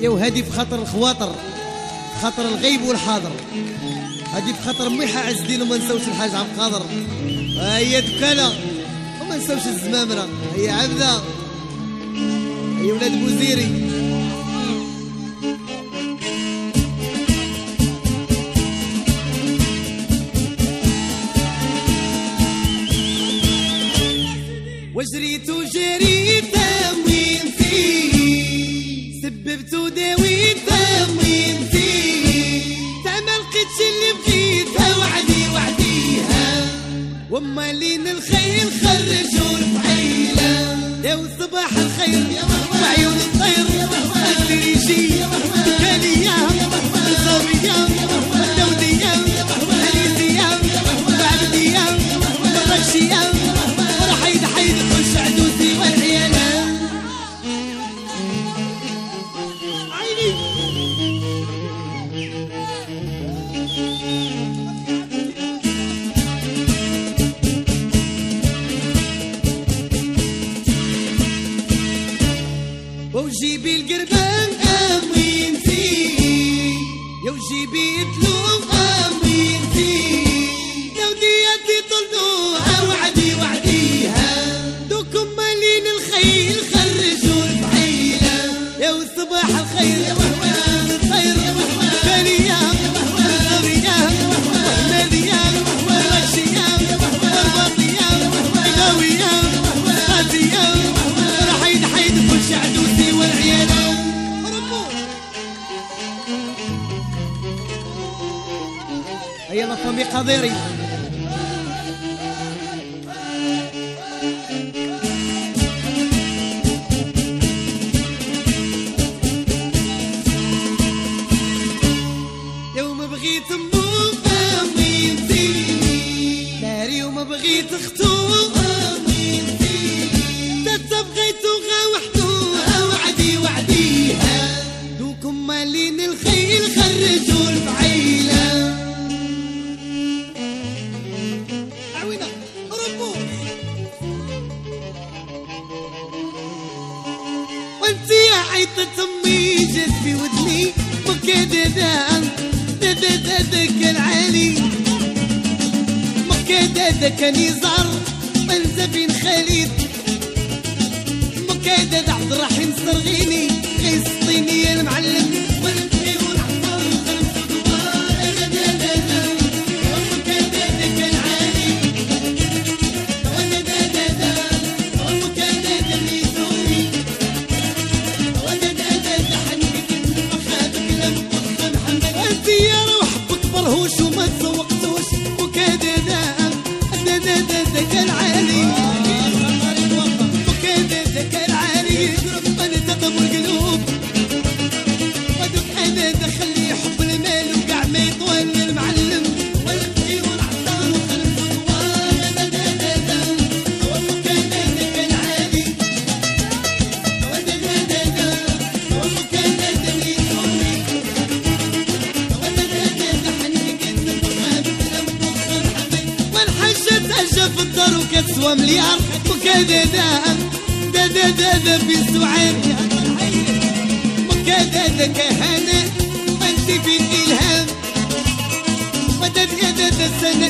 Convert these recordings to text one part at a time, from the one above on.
يا وهادي في خطر الخواطر خاطر خطر الغيب والحاضر. هادي في خطر ميحة عز الدين وما نساوش الحاج عبد القادر. هي دكالة وما نساوش الزمامرة. هي عبدة هي ولاد بوزيري. واجريتو مالين الخيل خرجوا الفعيله يا صباح الخير يا مرحبا هيا نطلب بقضيري حضت امي جت في ودني مكة دادا دادا دادا كان عالي مكة دادا كان يزعر منزف خالد مكة دادا عبد الرحيم صرغيني. ومليار دا دا دا دا في السعير وكذا دا كهانة انت في الالهام دا دا السنة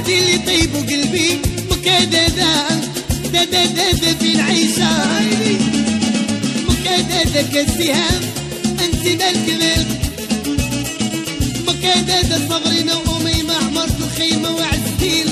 المهدي اللي طيب قلبي مكددا دا دا دا دا في العيشة. مكددا كالسهام أنت مالك مالك مكددا صبرنا وامي ما عمرت الخيمة وعزتي.